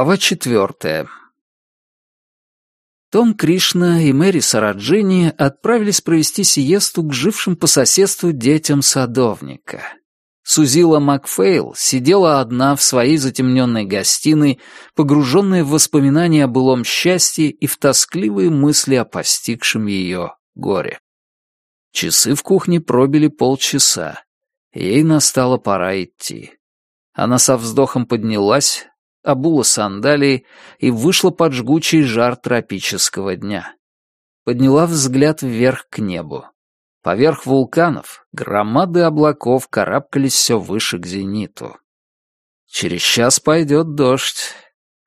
Глава четвертая. Том Кришна и Мэри Сараджини отправились провести сиесту к жившим по соседству детям садовника. Сузила Макфейл сидела одна в своей затемненной гостиной, погруженная в воспоминания о былом счастье и в тоскливые мысли о постигшем ее горе. Часы в кухне пробили полчаса. Ей настала пора идти. Она со вздохом поднялась, обула сандалии и вышла под жгучий жар тропического дня. Подняла взгляд вверх к небу. Поверх вулканов громады облаков карабкались все выше к зениту. Через час пойдет дождь.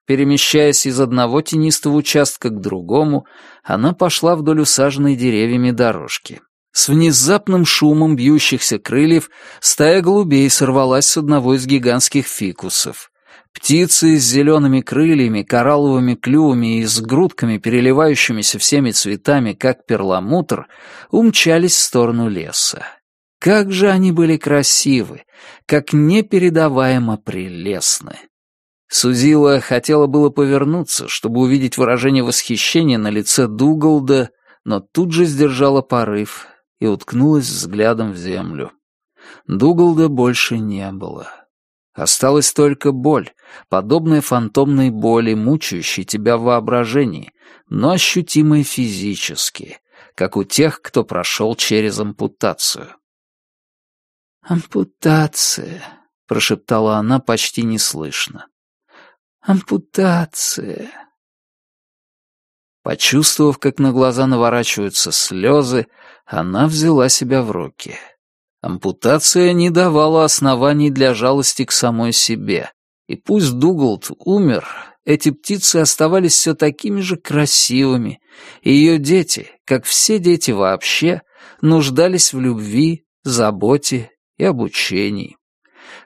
Перемещаясь из одного тенистого участка к другому, она пошла вдоль усаженной деревьями дорожки. С внезапным шумом бьющихся крыльев стая голубей сорвалась с одного из гигантских фикусов. Птицы с зелеными крыльями, коралловыми клювами и с грудками, переливающимися всеми цветами, как перламутр, умчались в сторону леса. Как же они были красивы, как непередаваемо прелестны. Сузила хотела было повернуться, чтобы увидеть выражение восхищения на лице Дугалда, но тут же сдержала порыв и уткнулась взглядом в землю. Дугалда больше не было. Осталась только боль, подобная фантомной боли, мучающей тебя в воображении, но ощутимая физически, как у тех, кто прошел через ампутацию. «Ампутация», — прошептала она почти неслышно. «Ампутация». Почувствовав, как на глаза наворачиваются слезы, она взяла себя в руки. Ампутация не давала оснований для жалости к самой себе. И пусть Дугалд умер, эти птицы оставались все такими же красивыми, и ее дети, как все дети вообще, нуждались в любви, заботе и обучении.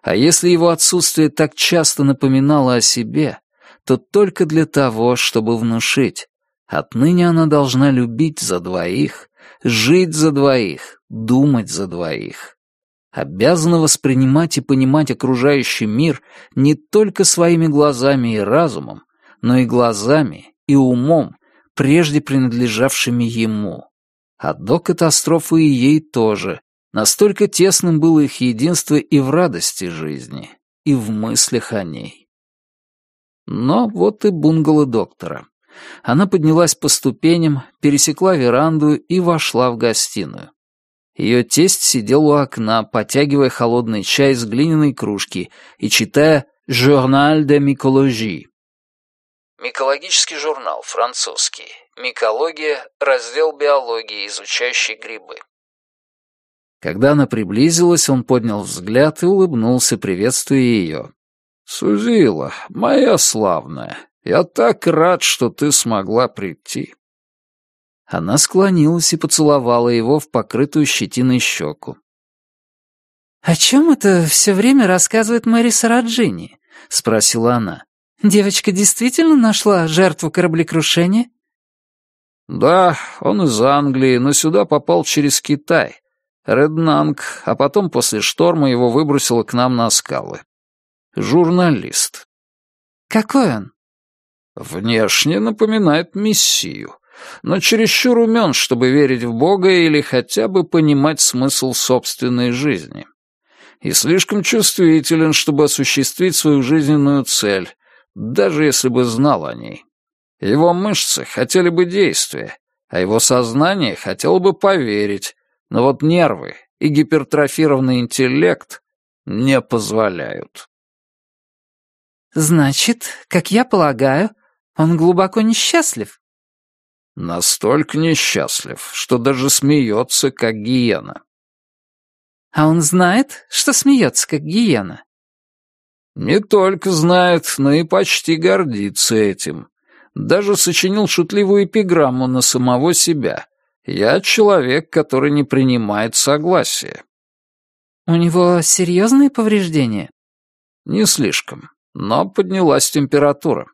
А если его отсутствие так часто напоминало о себе, то только для того, чтобы внушить. Отныне она должна любить за двоих, жить за двоих, думать за двоих. Обязана воспринимать и понимать окружающий мир не только своими глазами и разумом, но и глазами и умом, прежде принадлежавшими ему. А до катастрофы и ей тоже. Настолько тесным было их единство и в радости жизни, и в мыслях о ней. Но вот и бунгало доктора. Она поднялась по ступеням, пересекла веранду и вошла в гостиную. Ее тесть сидел у окна, потягивая холодный чай из глиняной кружки и читая «Journal de Mycologie». Микологический журнал, французский. Микология — раздел биологии, изучающий грибы. Когда она приблизилась, он поднял взгляд и улыбнулся, приветствуя ее. «Сузила, моя славная, я так рад, что ты смогла прийти». Она склонилась и поцеловала его в покрытую щетиной щеку. «О чем это все время рассказывает Мэри Сараджини?» — спросила она. «Девочка действительно нашла жертву кораблекрушения?» «Да, он из Англии, но сюда попал через Китай. Реднанг, а потом после шторма его выбросило к нам на скалы. Журналист». «Какой он?» Внешне напоминает мессию, но чересчур умен, чтобы верить в Бога или хотя бы понимать смысл собственной жизни. И слишком чувствителен, чтобы осуществить свою жизненную цель, даже если бы знал о ней. Его мышцы хотели бы действия, а его сознание хотело бы поверить, но вот нервы и гипертрофированный интеллект не позволяют. «Значит, как я полагаю, он глубоко несчастлив. Настолько несчастлив, что даже смеется, как гиена. А он знает, что смеется, как гиена? Не только знает, но и почти гордится этим. Даже сочинил шутливую эпиграмму на самого себя. Я человек, который не принимает согласия. У него серьезные повреждения? Не слишком, но поднялась температура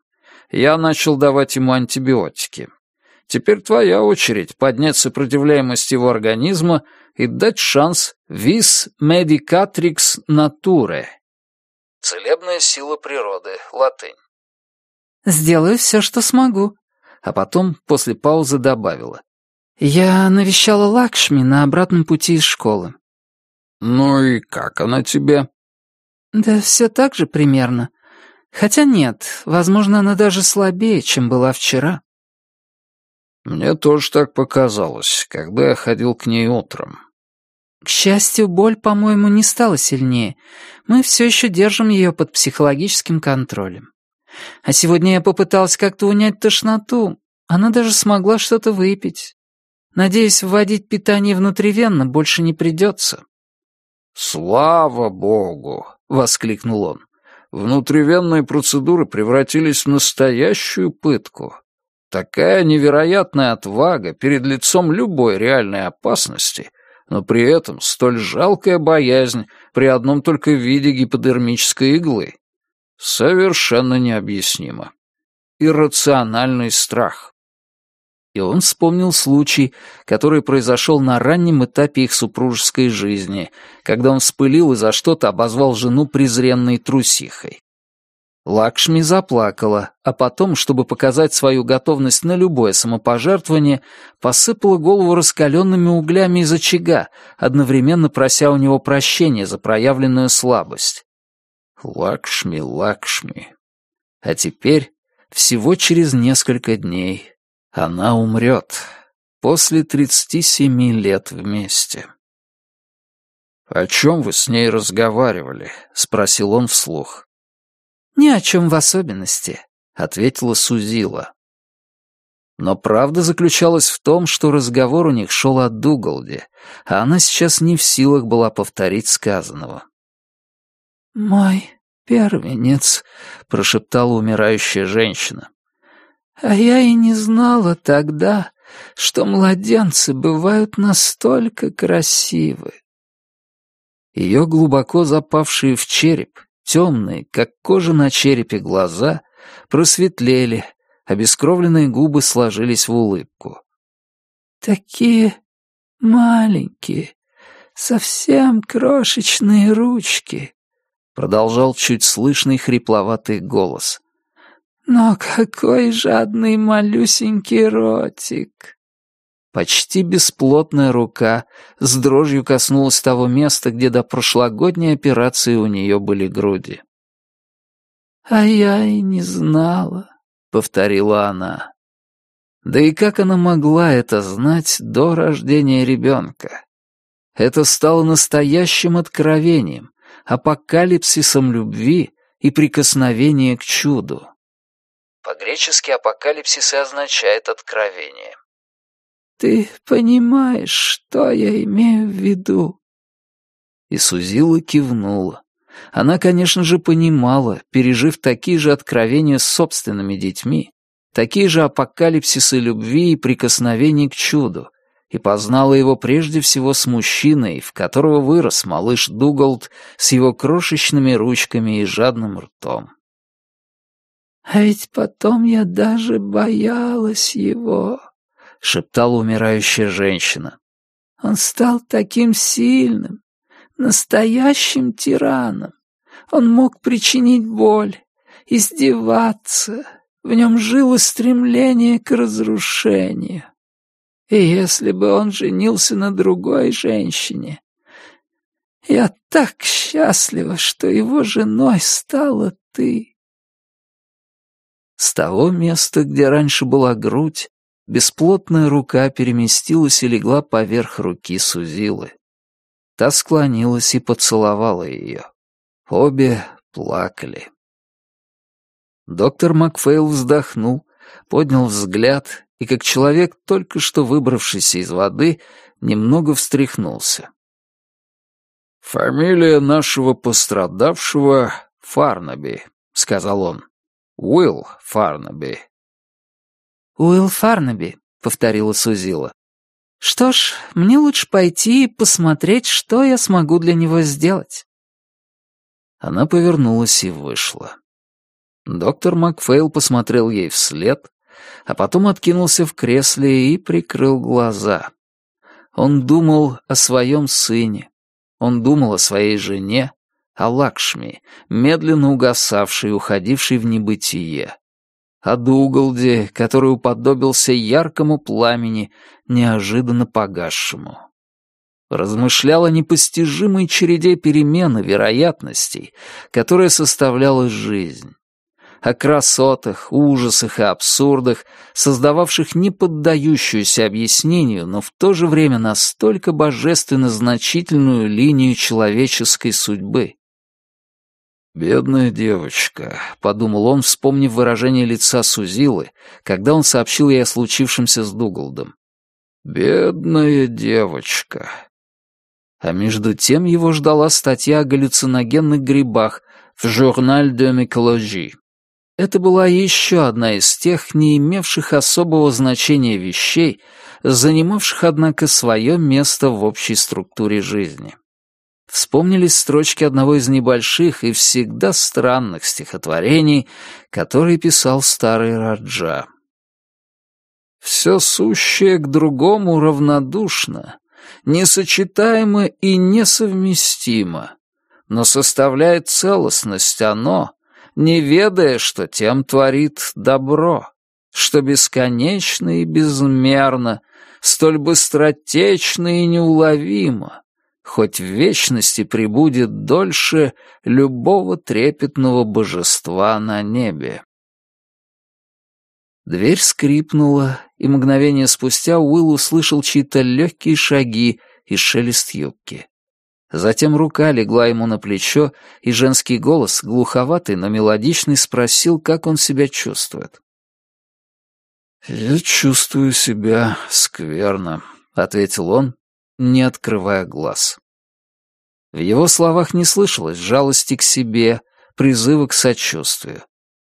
я начал давать ему антибиотики. Теперь твоя очередь поднять сопротивляемость его организма и дать шанс vis medicatrix nature. Целебная сила природы, латынь. «Сделаю все, что смогу», а потом, после паузы, добавила. «Я навещала Лакшми на обратном пути из школы». «Ну и как она тебе?» «Да все так же примерно. Хотя нет, возможно, она даже слабее, чем была вчера». «Мне тоже так показалось, когда я ходил к ней утром». «К счастью, боль, по-моему, не стала сильнее. Мы все еще держим ее под психологическим контролем. А сегодня я попыталась как-то унять тошноту. Она даже смогла что-то выпить. Надеюсь, вводить питание внутривенно больше не придется». «Слава богу!» — воскликнул он. «Внутривенные процедуры превратились в настоящую пытку. Такая невероятная отвага перед лицом любой реальной опасности, но при этом столь жалкая боязнь при одном только виде гиподермической иглы. Совершенно необъяснимо. Иррациональный страх. И он вспомнил случай, который произошел на раннем этапе их супружеской жизни, когда он вспылил и за что-то обозвал жену презренной трусихой. Лакшми заплакала, а потом, чтобы показать свою готовность на любое самопожертвование, посыпала голову раскаленными углями из очага, одновременно прося у него прощения за проявленную слабость. Лакшми, Лакшми. А теперь, всего через несколько дней, она умрет. После тридцати семи лет вместе. «О чем вы с ней разговаривали?» — спросил он вслух. «Ни о чем в особенности», — ответила Сузила. Но правда заключалась в том, что разговор у них шел о Дугалде, а она сейчас не в силах была повторить сказанного. «Мой первенец», — прошептала умирающая женщина. «А я и не знала тогда, что младенцы бывают настолько красивы». Ее глубоко запавшие в череп, темные, как кожа на черепе глаза, просветлели, обескровленные губы сложились в улыбку. «Такие маленькие, совсем крошечные ручки», продолжал чуть слышный хрипловатый голос. «Но какой жадный малюсенький ротик!» Почти бесплотная рука с дрожью коснулась того места, где до прошлогодней операции у нее были груди. «А я и не знала», — повторила она. Да и как она могла это знать до рождения ребенка? Это стало настоящим откровением, апокалипсисом любви и прикосновения к чуду. По-гречески апокалипсис и означает откровение. «Ты понимаешь, что я имею в виду?» И Сузила кивнула. Она, конечно же, понимала, пережив такие же откровения с собственными детьми, такие же апокалипсисы любви и прикосновений к чуду, и познала его прежде всего с мужчиной, в которого вырос малыш Дугалд с его крошечными ручками и жадным ртом. «А ведь потом я даже боялась его», — шептала умирающая женщина. «Он стал таким сильным, настоящим тираном. Он мог причинить боль, издеваться. В нем жило стремление к разрушению. И если бы он женился на другой женщине... Я так счастлива, что его женой стала ты. С того места, где раньше была грудь, бесплотная рука переместилась и легла поверх руки Сузилы. Та склонилась и поцеловала ее. Обе плакали. Доктор Макфейл вздохнул, поднял взгляд и, как человек, только что выбравшийся из воды, немного встряхнулся. «Фамилия нашего пострадавшего — Фарнаби», — сказал он. «Уилл Фарнаби». «Уилл Фарнаби», — повторила Сузила. «Что ж, мне лучше пойти и посмотреть, что я смогу для него сделать». Она повернулась и вышла. Доктор Макфейл посмотрел ей вслед, а потом откинулся в кресле и прикрыл глаза. Он думал о своем сыне, он думал о своей жене, о Лакшми, медленно угасавшей, уходившей в небытие, о Дугалде, который уподобился яркому пламени, неожиданно погасшему. Размышлял о непостижимой череде перемен и вероятностей, которая составляла жизнь. О красотах, ужасах и абсурдах, создававших неподдающуюся объяснению, но в то же время настолько божественно значительную линию человеческой судьбы. «Бедная девочка», — подумал он, вспомнив выражение лица Сузилы, когда он сообщил ей о случившемся с Дугалдом. «Бедная девочка». А между тем его ждала статья о галлюциногенных грибах в «Журналь де микологи». Это была еще одна из тех, не имевших особого значения вещей, занимавших, однако, свое место в общей структуре жизни. Вспомнились строчки одного из небольших и всегда странных стихотворений, которые писал старый Раджа. «Все сущее к другому равнодушно, несочетаемо и несовместимо, но составляет целостность оно, не ведая, что тем творит добро, что бесконечно и безмерно, столь быстротечно и неуловимо, хоть в вечности прибудет дольше любого трепетного божества на небе. Дверь скрипнула, и мгновение спустя Уилл услышал чьи-то легкие шаги и шелест юбки. Затем рука легла ему на плечо, и женский голос, глуховатый, но мелодичный, спросил, как он себя чувствует. «Я чувствую себя скверно», — ответил он, не открывая глаз. В его словах не слышалось жалости к себе, призыва к сочувствию.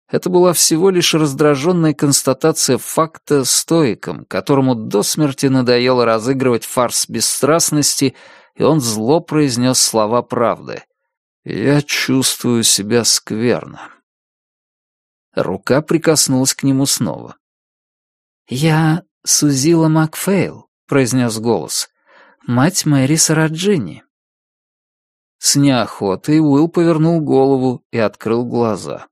Это была всего лишь раздраженная констатация факта стоиком, которому до смерти надоело разыгрывать фарс бесстрастности, и он зло произнес слова правды. «Я чувствую себя скверно». Рука прикоснулась к нему снова. «Я Сузила Макфейл», — произнес голос мать Мэри Сараджини. С неохотой Уилл повернул голову и открыл глаза.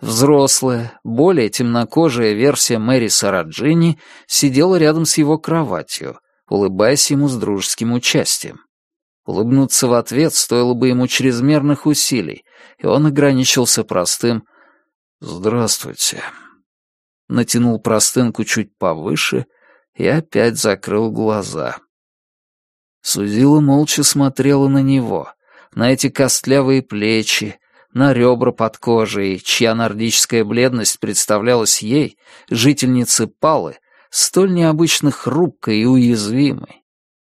Взрослая, более темнокожая версия Мэри Сараджини сидела рядом с его кроватью, улыбаясь ему с дружеским участием. Улыбнуться в ответ стоило бы ему чрезмерных усилий, и он ограничился простым «Здравствуйте». Натянул простынку чуть повыше и опять закрыл глаза. Сузила молча смотрела на него, на эти костлявые плечи, на ребра под кожей, чья нордическая бледность представлялась ей, жительнице Палы, столь необычно хрупкой и уязвимой.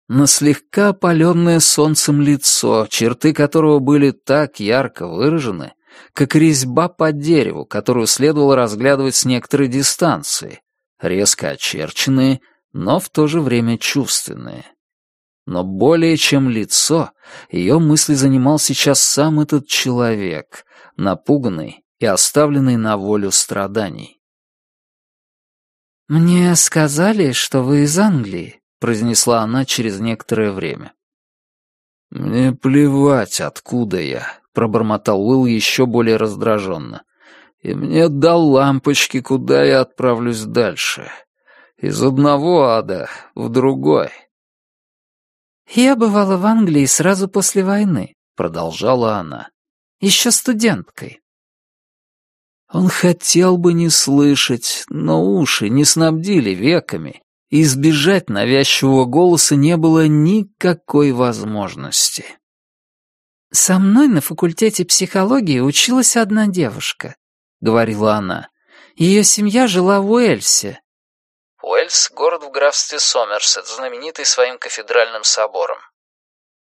На слегка опаленное солнцем лицо, черты которого были так ярко выражены, как резьба по дереву, которую следовало разглядывать с некоторой дистанции, резко очерченные, но в то же время чувственные но более чем лицо, ее мысли занимал сейчас сам этот человек, напуганный и оставленный на волю страданий. «Мне сказали, что вы из Англии», — произнесла она через некоторое время. «Мне плевать, откуда я», — пробормотал Уилл еще более раздраженно. «И мне дал лампочки, куда я отправлюсь дальше. Из одного ада в другой». «Я бывала в Англии сразу после войны», — продолжала она. «Еще студенткой». Он хотел бы не слышать, но уши не снабдили веками, и избежать навязчивого голоса не было никакой возможности. «Со мной на факультете психологии училась одна девушка», — говорила она. «Ее семья жила в Уэльсе, Уэльс — город в графстве Сомерсет, знаменитый своим кафедральным собором.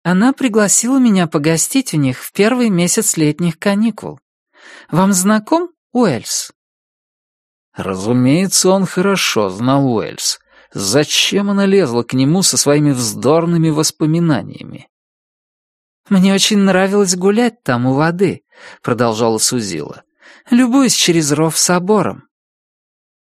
Она пригласила меня погостить у них в первый месяц летних каникул. Вам знаком Уэльс? Разумеется, он хорошо знал Уэльс. Зачем она лезла к нему со своими вздорными воспоминаниями? «Мне очень нравилось гулять там у воды», — продолжала Сузила. «Любуюсь через ров собором.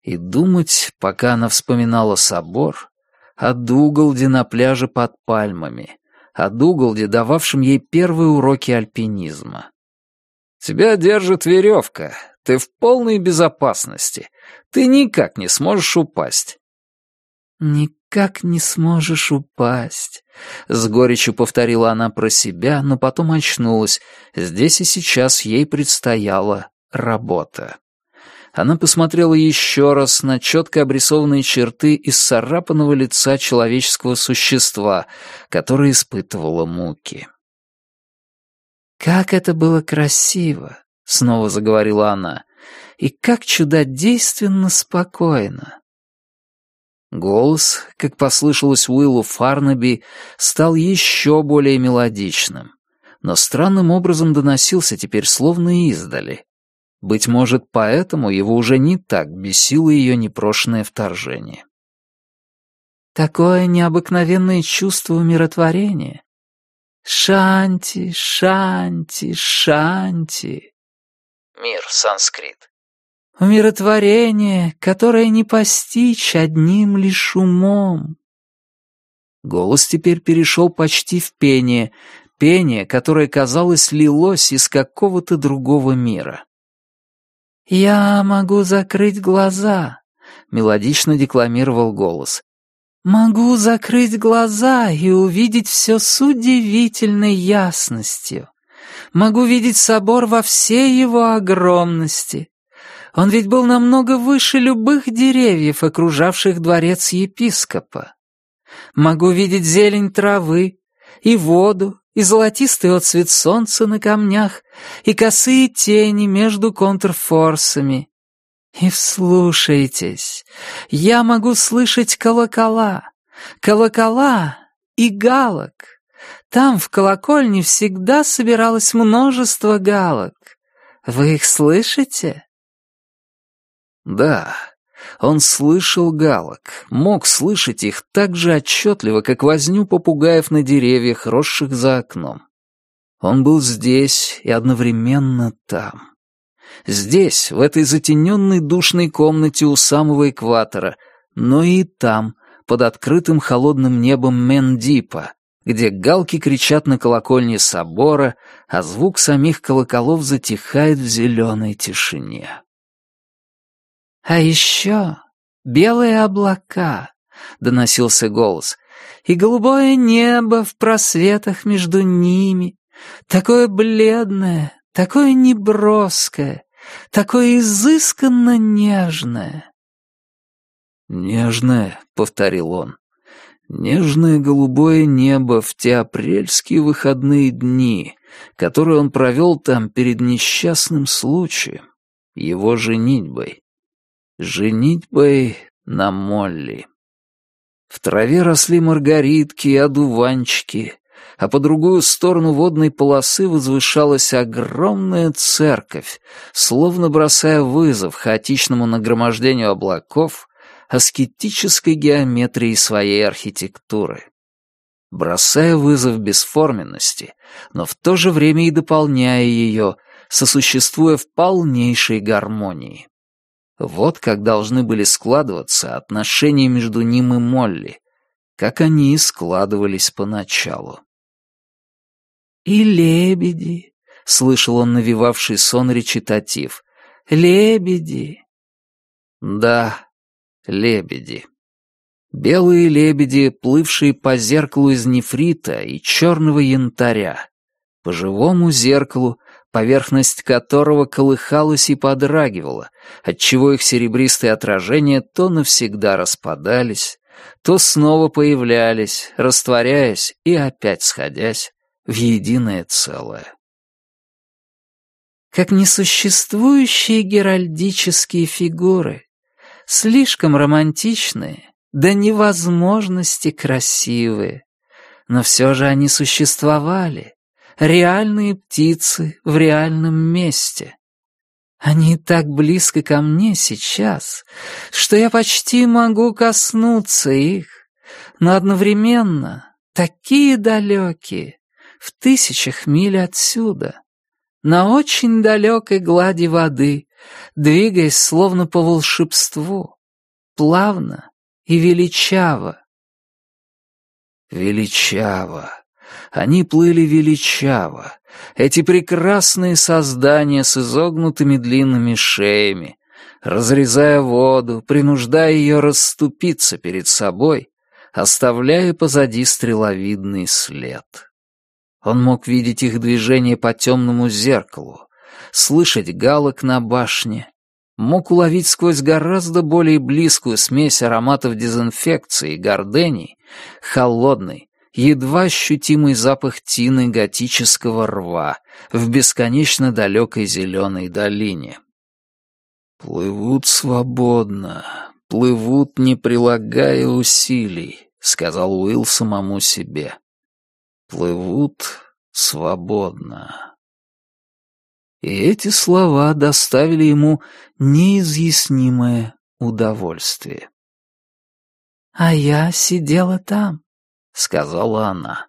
И думать, пока она вспоминала собор, о Дугалде на пляже под пальмами, о Дугалде, дававшем ей первые уроки альпинизма. «Тебя держит веревка. ты в полной безопасности. Ты никак не сможешь упасть». «Никак не сможешь упасть», — с горечью повторила она про себя, но потом очнулась. Здесь и сейчас ей предстояла работа. Она посмотрела еще раз на четко обрисованные черты исцарапанного лица человеческого существа, которое испытывало муки. «Как это было красиво!» — снова заговорила она. «И как чудодейственно спокойно!» Голос, как послышалось Уиллу Фарнаби, стал еще более мелодичным, но странным образом доносился теперь словно издали. Быть может, поэтому его уже не так бесило ее непрошенное вторжение. Такое необыкновенное чувство умиротворения. Шанти, шанти, шанти. Мир, санскрит. Умиротворение, которое не постичь одним лишь умом. Голос теперь перешел почти в пение, пение, которое, казалось, лилось из какого-то другого мира. «Я могу закрыть глаза», — мелодично декламировал голос. «Могу закрыть глаза и увидеть все с удивительной ясностью. Могу видеть собор во всей его огромности. Он ведь был намного выше любых деревьев, окружавших дворец епископа. Могу видеть зелень травы и воду, и золотистый отцвет солнца на камнях, и косые тени между контрфорсами. И вслушайтесь, я могу слышать колокола, колокола и галок. Там в колокольне всегда собиралось множество галок. Вы их слышите? Да, он слышал галок, мог слышать их так же отчетливо, как возню попугаев на деревьях, росших за окном. Он был здесь и одновременно там. Здесь, в этой затененной душной комнате у самого экватора, но и там, под открытым холодным небом Мендипа, где галки кричат на колокольне собора, а звук самих колоколов затихает в зеленой тишине. «А еще белые облака», — доносился голос, «и голубое небо в просветах между ними, такое бледное, такое неброское, такое изысканно нежное». «Нежное», — повторил он, — «нежное голубое небо в те апрельские выходные дни, которые он провел там перед несчастным случаем, его женитьбой женитьбой на Молли. В траве росли маргаритки и одуванчики, а по другую сторону водной полосы возвышалась огромная церковь, словно бросая вызов хаотичному нагромождению облаков, аскетической геометрии своей архитектуры. Бросая вызов бесформенности, но в то же время и дополняя ее, сосуществуя в полнейшей гармонии. Вот как должны были складываться отношения между ним и Молли, как они и складывались поначалу. «И лебеди», — слышал он навевавший сон речитатив, — «лебеди». Да, лебеди. Белые лебеди, плывшие по зеркалу из нефрита и черного янтаря, по живому зеркалу, поверхность которого колыхалась и подрагивала, отчего их серебристые отражения то навсегда распадались, то снова появлялись, растворяясь и опять сходясь в единое целое. Как несуществующие геральдические фигуры, слишком романтичные, до невозможности красивые, но все же они существовали, реальные птицы в реальном месте. Они так близко ко мне сейчас, что я почти могу коснуться их, но одновременно такие далекие, в тысячах миль отсюда, на очень далекой глади воды, двигаясь словно по волшебству, плавно и величаво. Величаво, Они плыли величаво. Эти прекрасные создания с изогнутыми длинными шеями, разрезая воду, принуждая ее расступиться перед собой, оставляя позади стреловидный след. Он мог видеть их движение по темному зеркалу, слышать галок на башне, мог уловить сквозь гораздо более близкую смесь ароматов дезинфекции и гордений холодный, едва ощутимый запах тины готического рва в бесконечно далекой зеленой долине. «Плывут свободно, плывут, не прилагая усилий», — сказал Уилл самому себе. «Плывут свободно». И эти слова доставили ему неизъяснимое удовольствие. «А я сидела там», — сказала она.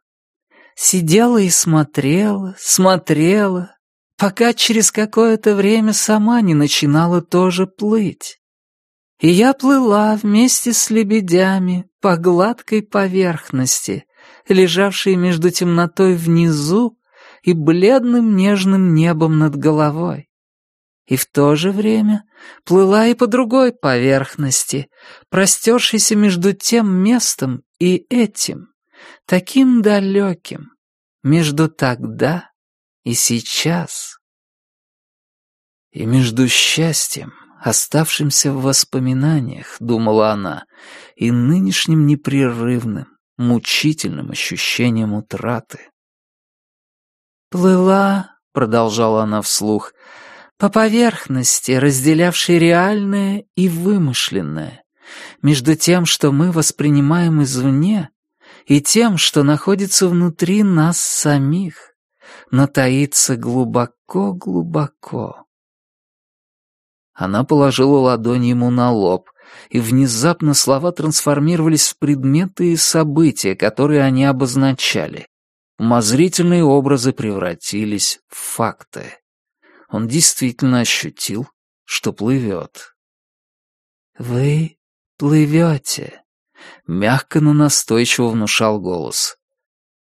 «Сидела и смотрела, смотрела, пока через какое-то время сама не начинала тоже плыть. И я плыла вместе с лебедями по гладкой поверхности, лежавшей между темнотой внизу и бледным нежным небом над головой. И в то же время плыла и по другой поверхности, простершейся между тем местом и этим, таким далеким, между тогда и сейчас. И между счастьем, оставшимся в воспоминаниях, думала она, и нынешним непрерывным, мучительным ощущением утраты. «Плыла», — продолжала она вслух, — «по поверхности, разделявшей реальное и вымышленное, между тем, что мы воспринимаем извне, и тем, что находится внутри нас самих, но таится глубоко-глубоко. Она положила ладонь ему на лоб, и внезапно слова трансформировались в предметы и события, которые они обозначали. Умозрительные образы превратились в факты. Он действительно ощутил, что плывет. «Вы плывете», — мягко, но настойчиво внушал голос.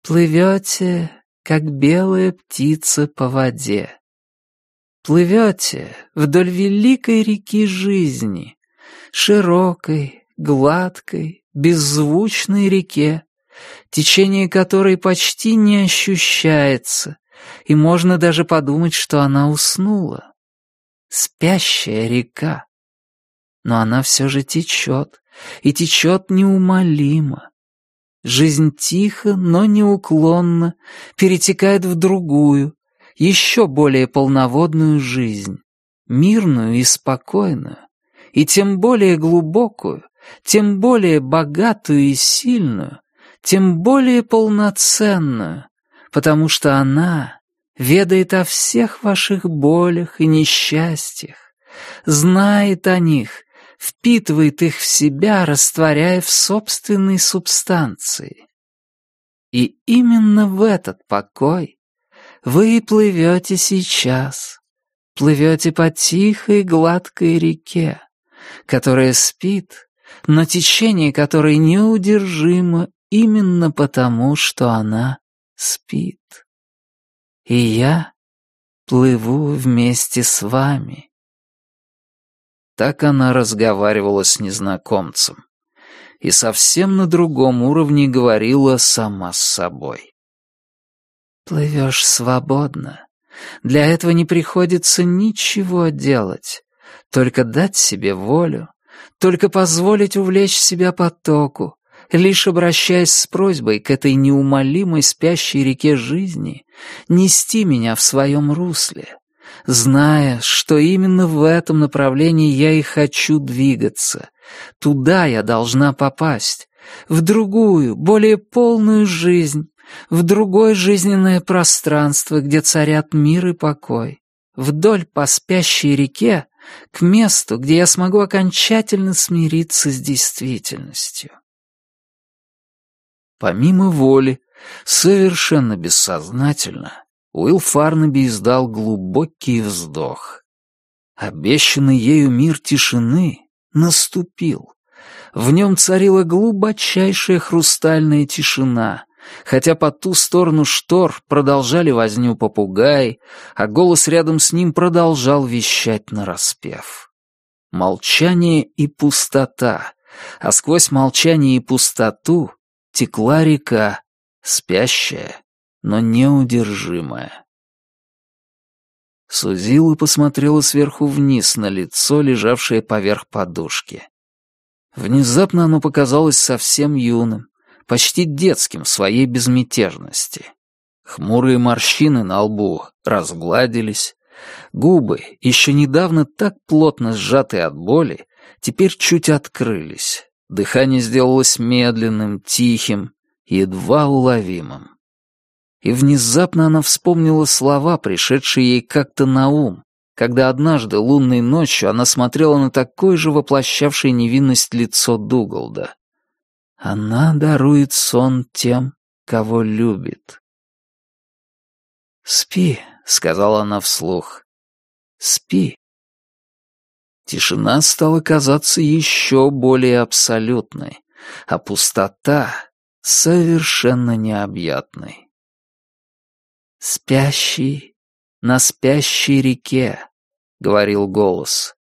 «Плывете, как белая птица по воде. Плывете вдоль великой реки жизни, широкой, гладкой, беззвучной реке, течение которой почти не ощущается, и можно даже подумать, что она уснула. Спящая река. Но она все же течет, и течет неумолимо. Жизнь тихо, но неуклонно перетекает в другую, еще более полноводную жизнь, мирную и спокойную, и тем более глубокую, тем более богатую и сильную, тем более полноценную, потому что она ведает о всех ваших болях и несчастьях, знает о них, впитывает их в себя, растворяя в собственной субстанции. И именно в этот покой вы и плывете сейчас, плывете по тихой гладкой реке, которая спит, но течение которой неудержимо именно потому, что она спит. И я плыву вместе с вами. Так она разговаривала с незнакомцем. И совсем на другом уровне говорила сама с собой. «Плывешь свободно. Для этого не приходится ничего делать, только дать себе волю, только позволить увлечь себя потоку, лишь обращаясь с просьбой к этой неумолимой спящей реке жизни, нести меня в своем русле, зная, что именно в этом направлении я и хочу двигаться. Туда я должна попасть, в другую, более полную жизнь, в другое жизненное пространство, где царят мир и покой, вдоль по спящей реке, к месту, где я смогу окончательно смириться с действительностью. Помимо воли, совершенно бессознательно, Уилл Фарнаби издал глубокий вздох. Обещанный ею мир тишины наступил. В нем царила глубочайшая хрустальная тишина, хотя по ту сторону штор продолжали возню попугаи, а голос рядом с ним продолжал вещать нараспев. Молчание и пустота, а сквозь молчание и пустоту текла река, спящая, но неудержимая. Сузила посмотрела сверху вниз на лицо, лежавшее поверх подушки. Внезапно оно показалось совсем юным, почти детским в своей безмятежности. Хмурые морщины на лбу разгладились, губы, еще недавно так плотно сжатые от боли, теперь чуть открылись. Дыхание сделалось медленным, тихим, едва уловимым. И внезапно она вспомнила слова, пришедшие ей как-то на ум, когда однажды лунной ночью она смотрела на такое же воплощавшее невинность лицо Дугалда. Она дарует сон тем, кого любит. «Спи», — сказала она вслух. «Спи». Тишина стала казаться еще более абсолютной, а пустота — совершенно необъятной. «Спящий на спящей реке», — говорил голос,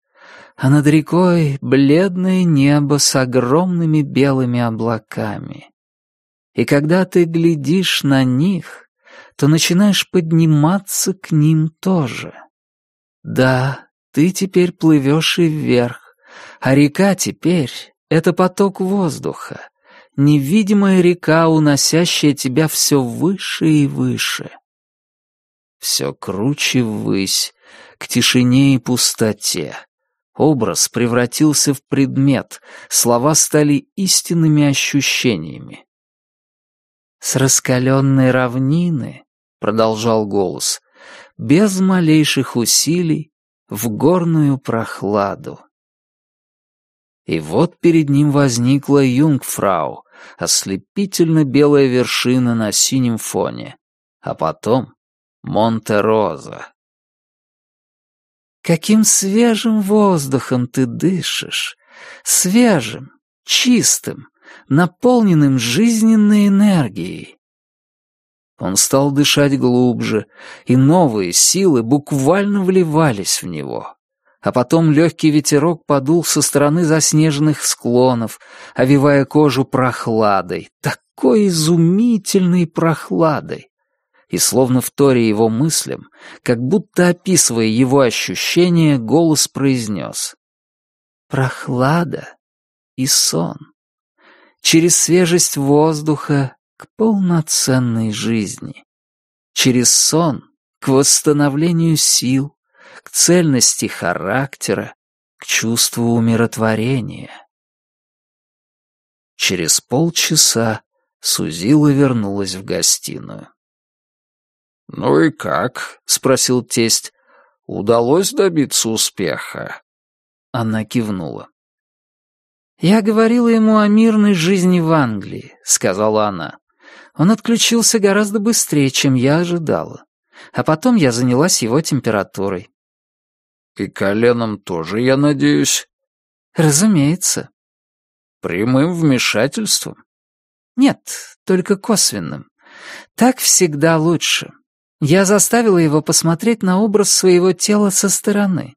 а над рекой бледное небо с огромными белыми облаками. И когда ты глядишь на них, то начинаешь подниматься к ним тоже. Да, ты теперь плывешь и вверх, а река теперь — это поток воздуха, невидимая река, уносящая тебя все выше и выше все круче ввысь, к тишине и пустоте. Образ превратился в предмет, слова стали истинными ощущениями. «С раскаленной равнины», — продолжал голос, — «без малейших усилий в горную прохладу». И вот перед ним возникла юнгфрау, ослепительно белая вершина на синем фоне, а потом Монте-Роза. Каким свежим воздухом ты дышишь, свежим, чистым, наполненным жизненной энергией. Он стал дышать глубже, и новые силы буквально вливались в него. А потом легкий ветерок подул со стороны заснеженных склонов, овивая кожу прохладой, такой изумительной прохладой и словно в торе его мыслям, как будто описывая его ощущения, голос произнес. «Прохлада и сон. Через свежесть воздуха к полноценной жизни. Через сон к восстановлению сил, к цельности характера, к чувству умиротворения». Через полчаса Сузила вернулась в гостиную. «Ну и как?» — спросил тесть. «Удалось добиться успеха?» Она кивнула. «Я говорила ему о мирной жизни в Англии», — сказала она. «Он отключился гораздо быстрее, чем я ожидала. А потом я занялась его температурой». «И коленом тоже, я надеюсь?» «Разумеется». «Прямым вмешательством?» «Нет, только косвенным. Так всегда лучше. Я заставила его посмотреть на образ своего тела со стороны,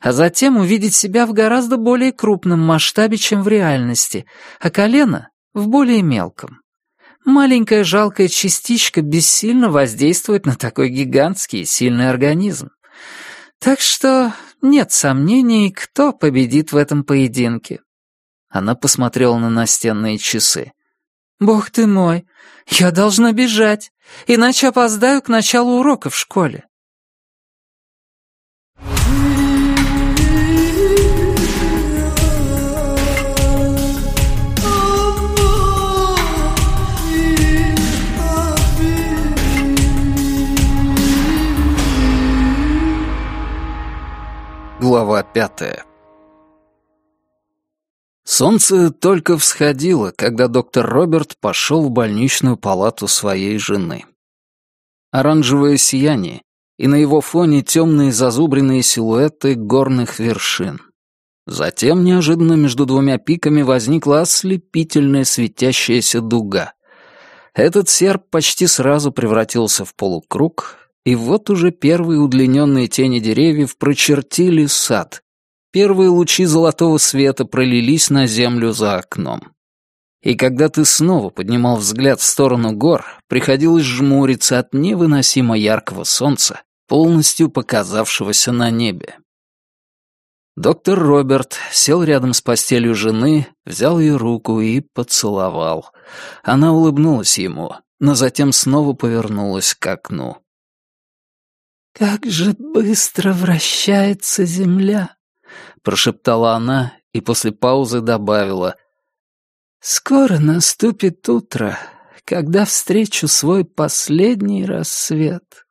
а затем увидеть себя в гораздо более крупном масштабе, чем в реальности, а колено — в более мелком. Маленькая жалкая частичка бессильно воздействует на такой гигантский и сильный организм. Так что нет сомнений, кто победит в этом поединке. Она посмотрела на настенные часы. «Бог ты мой, я должна бежать, иначе опоздаю к началу урока в школе». Глава пятая Солнце только всходило, когда доктор Роберт пошел в больничную палату своей жены. Оранжевое сияние, и на его фоне темные зазубренные силуэты горных вершин. Затем неожиданно между двумя пиками возникла ослепительная светящаяся дуга. Этот серп почти сразу превратился в полукруг, и вот уже первые удлиненные тени деревьев прочертили сад. Первые лучи золотого света пролились на землю за окном. И когда ты снова поднимал взгляд в сторону гор, приходилось жмуриться от невыносимо яркого солнца, полностью показавшегося на небе. Доктор Роберт сел рядом с постелью жены, взял ее руку и поцеловал. Она улыбнулась ему, но затем снова повернулась к окну. «Как же быстро вращается земля!» — прошептала она и после паузы добавила. «Скоро наступит утро, когда встречу свой последний рассвет».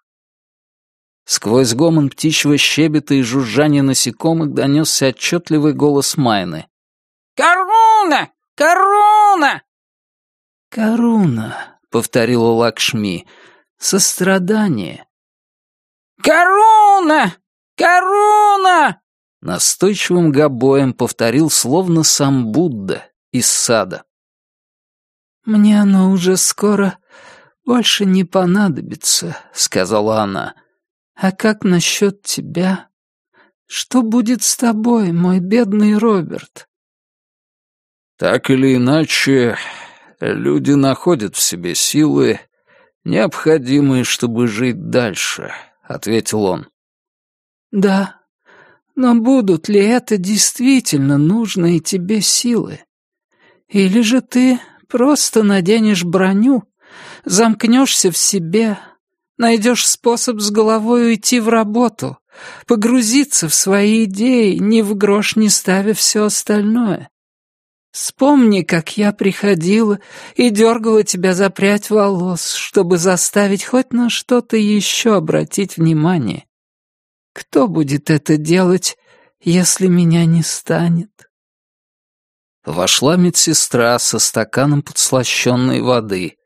Сквозь гомон птичьего щебета и жужжание насекомых донесся отчетливый голос Майны. «Коруна! Коруна!» «Коруна», — повторила Лакшми, — «сострадание». «Коруна! Коруна!» Настойчивым гобоем повторил словно сам Будда из сада. «Мне оно уже скоро больше не понадобится», — сказала она. А как насчет тебя? Что будет с тобой, мой бедный Роберт? Так или иначе, люди находят в себе силы, необходимые, чтобы жить дальше, ответил он. Да, но будут ли это действительно нужные тебе силы? Или же ты просто наденешь броню, замкнешься в себе, Найдешь способ с головой уйти в работу, погрузиться в свои идеи, ни в грош не ставя все остальное. Вспомни, как я приходила и дергала тебя за прядь волос, чтобы заставить хоть на что-то еще обратить внимание. Кто будет это делать, если меня не станет? Вошла медсестра со стаканом подслащенной воды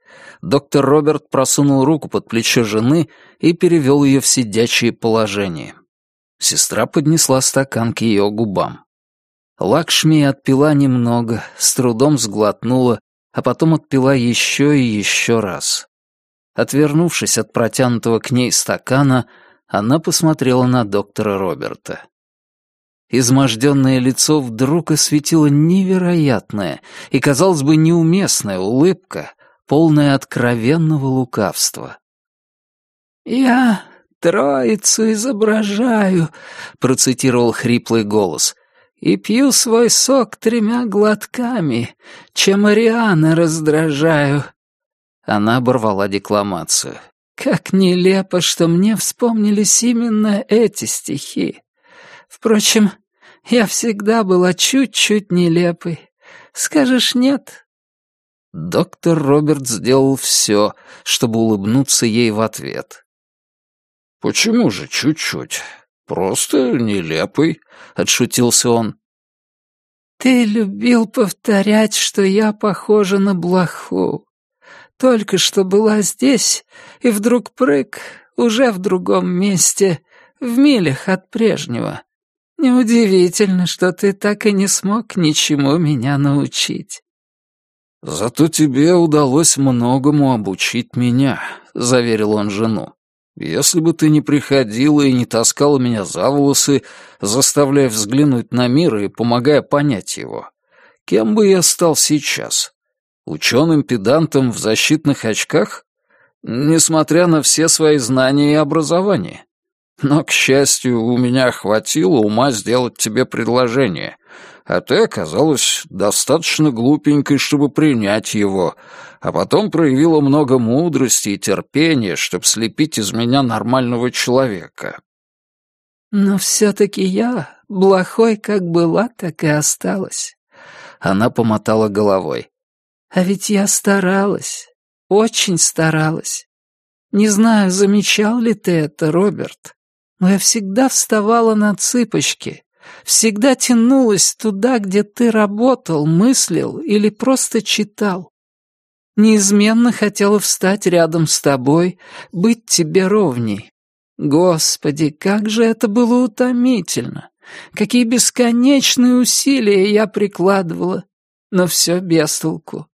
доктор Роберт просунул руку под плечо жены и перевел ее в сидячее положение. Сестра поднесла стакан к ее губам. Лакшми отпила немного, с трудом сглотнула, а потом отпила еще и еще раз. Отвернувшись от протянутого к ней стакана, она посмотрела на доктора Роберта. Изможденное лицо вдруг осветила невероятная и, казалось бы, неуместная улыбка, полное откровенного лукавства. «Я троицу изображаю», — процитировал хриплый голос, «и пью свой сок тремя глотками, чем Ариана раздражаю». Она оборвала декламацию. «Как нелепо, что мне вспомнились именно эти стихи. Впрочем, я всегда была чуть-чуть нелепой. Скажешь нет, Доктор Роберт сделал все, чтобы улыбнуться ей в ответ. «Почему же чуть-чуть? Просто нелепый», — отшутился он. «Ты любил повторять, что я похожа на блоху. Только что была здесь, и вдруг прыг, уже в другом месте, в милях от прежнего. Неудивительно, что ты так и не смог ничему меня научить». «Зато тебе удалось многому обучить меня», — заверил он жену. «Если бы ты не приходила и не таскала меня за волосы, заставляя взглянуть на мир и помогая понять его, кем бы я стал сейчас? Ученым-педантом в защитных очках? Несмотря на все свои знания и образование. Но, к счастью, у меня хватило ума сделать тебе предложение, а ты оказалась достаточно глупенькой, чтобы принять его, а потом проявила много мудрости и терпения, чтобы слепить из меня нормального человека». «Но все-таки я, плохой как была, так и осталась». Она помотала головой. «А ведь я старалась, очень старалась. Не знаю, замечал ли ты это, Роберт, но я всегда вставала на цыпочки, всегда тянулась туда, где ты работал, мыслил или просто читал. Неизменно хотела встать рядом с тобой, быть тебе ровней. Господи, как же это было утомительно! Какие бесконечные усилия я прикладывала, но все без толку.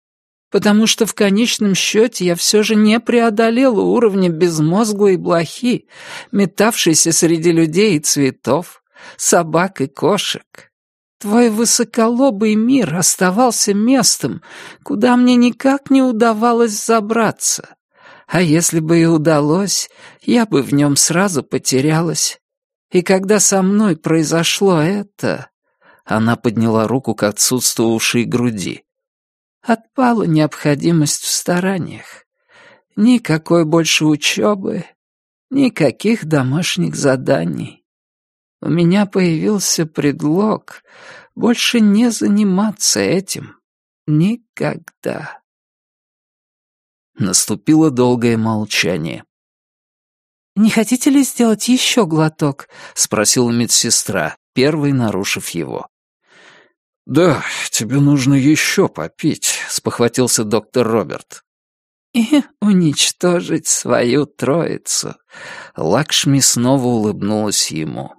Потому что в конечном счете я все же не преодолела уровня безмозглой блохи, метавшейся среди людей и цветов, собак и кошек. Твой высоколобый мир оставался местом, куда мне никак не удавалось забраться. А если бы и удалось, я бы в нем сразу потерялась. И когда со мной произошло это...» Она подняла руку к отсутствовавшей груди. «Отпала необходимость в стараниях. Никакой больше учебы, никаких домашних заданий. У меня появился предлог больше не заниматься этим. Никогда». Наступило долгое молчание. «Не хотите ли сделать еще глоток?» — спросила медсестра, первой нарушив его. «Да, тебе нужно еще попить», — спохватился доктор Роберт. «И уничтожить свою троицу». Лакшми снова улыбнулась ему.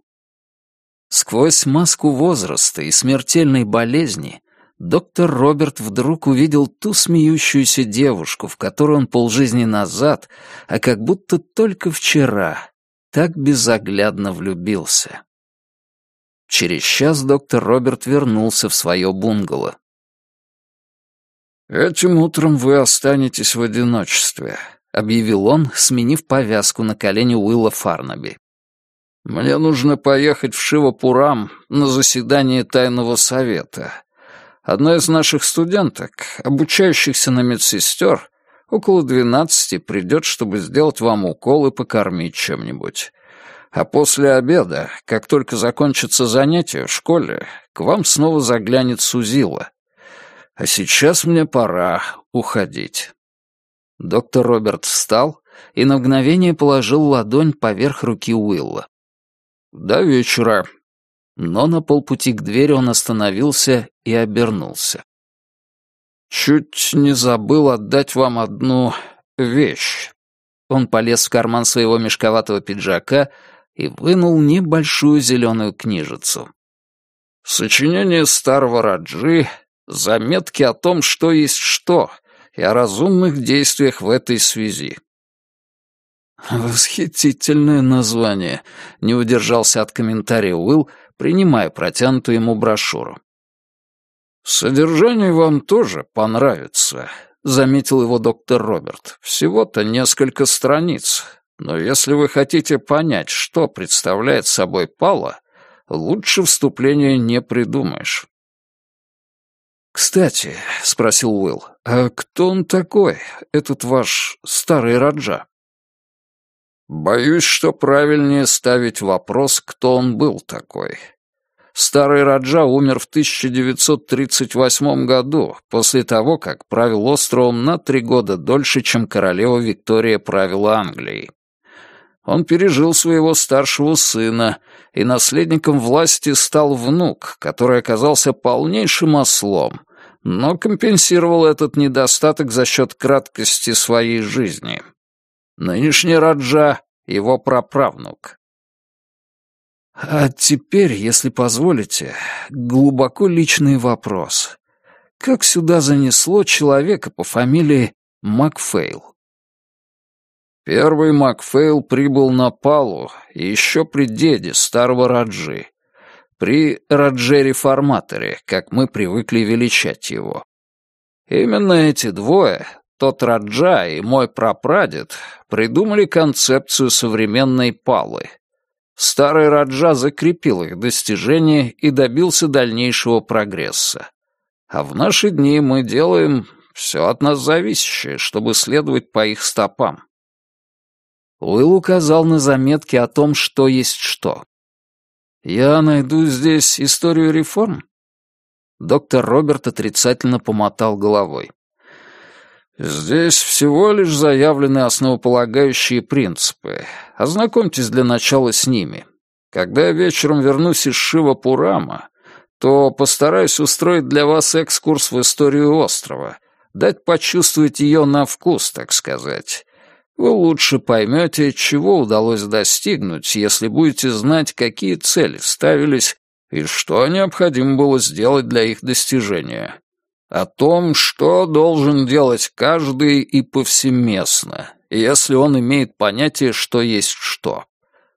Сквозь маску возраста и смертельной болезни доктор Роберт вдруг увидел ту смеющуюся девушку, в которую он полжизни назад, а как будто только вчера, так безоглядно влюбился. Через час доктор Роберт вернулся в свое бунгало. «Этим утром вы останетесь в одиночестве», — объявил он, сменив повязку на колени Уилла Фарнаби. «Мне нужно поехать в Шивапурам на заседание тайного совета. Одна из наших студенток, обучающихся на медсестер, около двенадцати придет, чтобы сделать вам укол и покормить чем-нибудь. А после обеда, как только закончится занятие в школе, к вам снова заглянет Сузила. А сейчас мне пора уходить». Доктор Роберт встал и на мгновение положил ладонь поверх руки Уилла. «До вечера», но на полпути к двери он остановился и обернулся. «Чуть не забыл отдать вам одну вещь». Он полез в карман своего мешковатого пиджака и вынул небольшую зеленую книжицу. «Сочинение старого Раджи, заметки о том, что есть что, и о разумных действиях в этой связи. «Восхитительное название», — не удержался от комментария Уилл, принимая протянутую ему брошюру. «Содержание вам тоже понравится», — заметил его доктор Роберт. «Всего-то несколько страниц, но если вы хотите понять, что представляет собой Пала, лучше вступления не придумаешь». «Кстати», — спросил Уилл, — «а кто он такой, этот ваш старый Раджа?» Боюсь, что правильнее ставить вопрос, кто он был такой. Старый Раджа умер в 1938 году, после того, как правил островом на три года дольше, чем королева Виктория правила Англией. Он пережил своего старшего сына, и наследником власти стал внук, который оказался полнейшим ослом, но компенсировал этот недостаток за счет краткости своей жизни. Нынешний Раджа — его праправнук. А теперь, если позволите, глубоко личный вопрос. Как сюда занесло человека по фамилии Макфейл? Первый Макфейл прибыл на Палу еще при деде старого Раджи, при Раджере-форматоре, как мы привыкли величать его. Именно эти двое, тот Раджа и мой прапрадед придумали концепцию современной палы. Старый Раджа закрепил их достижения и добился дальнейшего прогресса. А в наши дни мы делаем все от нас зависящее, чтобы следовать по их стопам. Уилл указал на заметки о том, что есть что. «Я найду здесь историю реформ?» Доктор Роберт отрицательно помотал головой. Здесь всего лишь заявлены основополагающие принципы. Ознакомьтесь для начала с ними. Когда я вечером вернусь из Шива-Пурама, то постараюсь устроить для вас экскурс в историю острова, дать почувствовать ее на вкус, так сказать. Вы лучше поймете, чего удалось достигнуть, если будете знать, какие цели ставились и что необходимо было сделать для их достижения. о том, что должен делать каждый и повсеместно, если он имеет понятие, что есть что.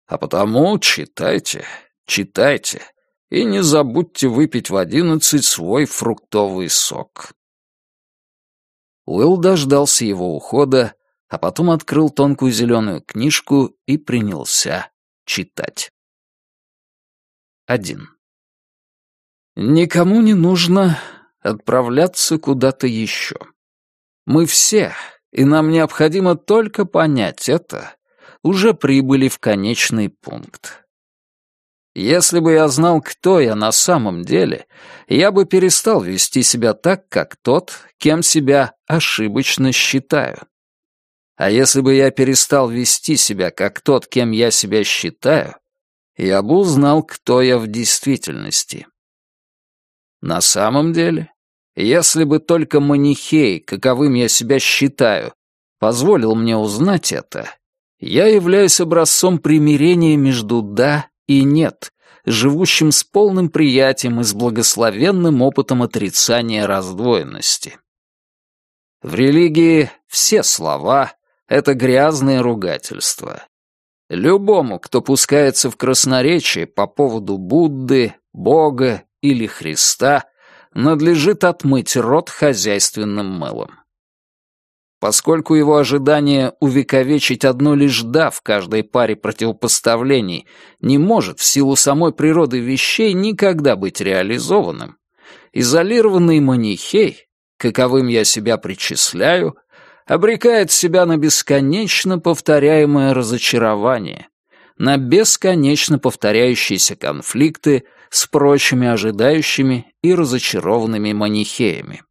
А потому читайте, читайте, и не забудьте выпить в одиннадцать свой фруктовый сок. Уилл дождался его ухода, а потом открыл тонкую зеленую книжку и принялся читать. Один. Никому не нужно отправляться куда-то еще. Мы все, и нам необходимо только понять это, уже прибыли в конечный пункт. Если бы я знал, кто я на самом деле, я бы перестал вести себя так, как тот, кем себя ошибочно считаю. А если бы я перестал вести себя как тот, кем я себя считаю, я бы узнал, кто я в действительности. На самом деле, если бы только манихей, каковым я себя считаю, позволил мне узнать это, я являюсь образцом примирения между «да» и «нет», живущим с полным приятием и с благословенным опытом отрицания раздвоенности. В религии все слова — это грязное ругательство. Любому, кто пускается в красноречие по поводу Будды, Бога или Христа, надлежит отмыть рот хозяйственным мылом. Поскольку его ожидание увековечить одно лишь «да» в каждой паре противопоставлений не может в силу самой природы вещей никогда быть реализованным, изолированный манихей, каковым я себя причисляю, обрекает себя на бесконечно повторяемое разочарование, на бесконечно повторяющиеся конфликты с прочими ожидающими и разочарованными манихеями.